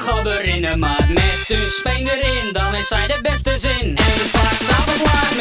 Gabber in de maat met een speen erin, dan is zij de beste zin. En vaak s'avonds laat